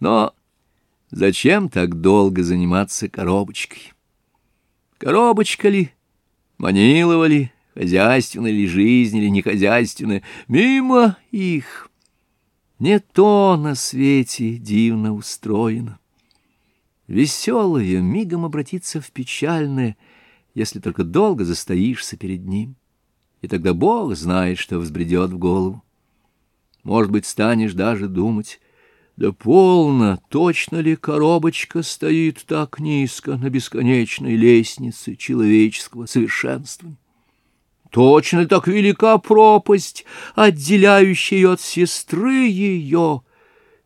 Но зачем так долго заниматься коробочкой? Коробочка ли, манилова ли, хозяйственная ли жизнь или нехозяйственная, мимо их. Не то на свете дивно устроено. Веселое мигом обратится в печальное, если только долго застоишься перед ним. И тогда Бог знает, что взбредет в голову. Может быть, станешь даже думать, да полно, точно ли коробочка стоит так низко на бесконечной лестнице человеческого совершенства? Точно ли так велика пропасть, отделяющая ее от сестры ее,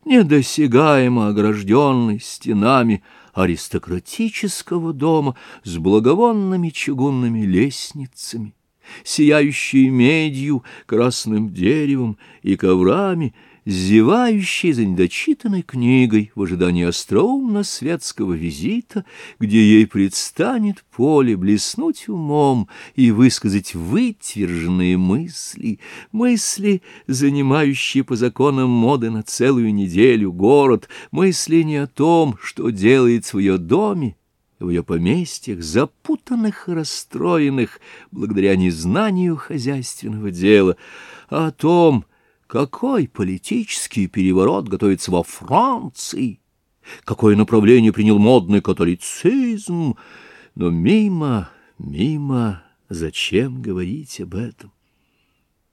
недосягаемо огражденной стенами аристократического дома с благовонными чугунными лестницами? сияющие медью, красным деревом и коврами, зевающей за недочитанной книгой в ожидании остроумно-светского визита, где ей предстанет поле блеснуть умом и высказать вытверженные мысли, мысли, занимающие по законам моды на целую неделю город, мысли не о том, что делает в ее доме, в ее поместьях, запутанных и расстроенных благодаря незнанию хозяйственного дела, а о том, какой политический переворот готовится во Франции, какое направление принял модный католицизм. Но мимо, мимо, зачем говорить об этом?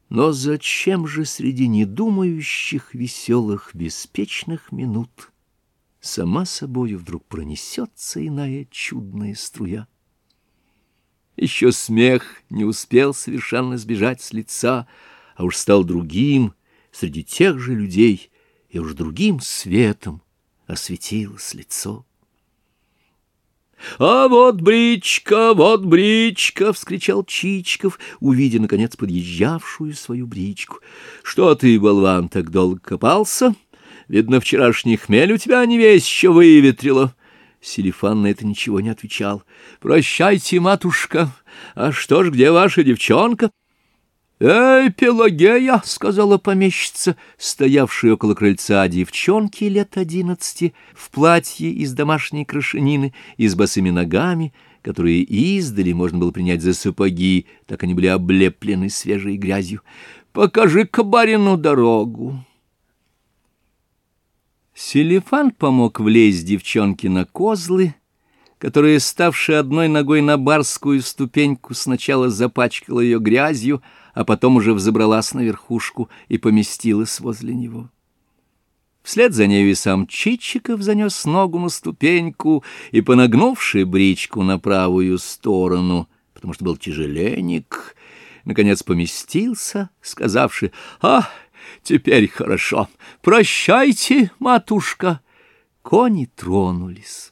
Но зачем же среди недумающих, веселых, беспечных минут сама собою вдруг пронесется иная чудная струя? Еще смех не успел совершенно сбежать с лица, а уж стал другим, среди тех же людей, и уж другим светом осветилось лицо. «А вот бричка, вот бричка!» — вскричал Чичков, увидя, наконец, подъезжавшую свою бричку. «Что ты, болван, так долго копался? Видно, вчерашний хмель у тебя не весь еще выветрило». Селифан на это ничего не отвечал. «Прощайте, матушка! А что ж, где ваша девчонка?» «Эй, Пелагея!» — сказала помещица, стоявшая около крыльца девчонки лет одиннадцати, в платье из домашней крашенины и с босыми ногами, которые издали можно было принять за сапоги, так они были облеплены свежей грязью. «Покажи-ка барину дорогу!» Селефан помог влезть девчонке на козлы, которая, ставшая одной ногой на барскую ступеньку, сначала запачкала ее грязью, а потом уже взобралась на верхушку и поместилась возле него. Вслед за нею и сам Чичиков занес ногу на ступеньку и, понагнувший бричку на правую сторону, потому что был тяжеленник, наконец поместился, сказавши «А, теперь хорошо, прощайте, матушка». Кони тронулись.